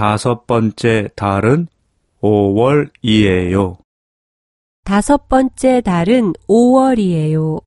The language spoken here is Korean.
다섯 번째 달은 5월이에요. 다섯 번째 달은 5월이에요.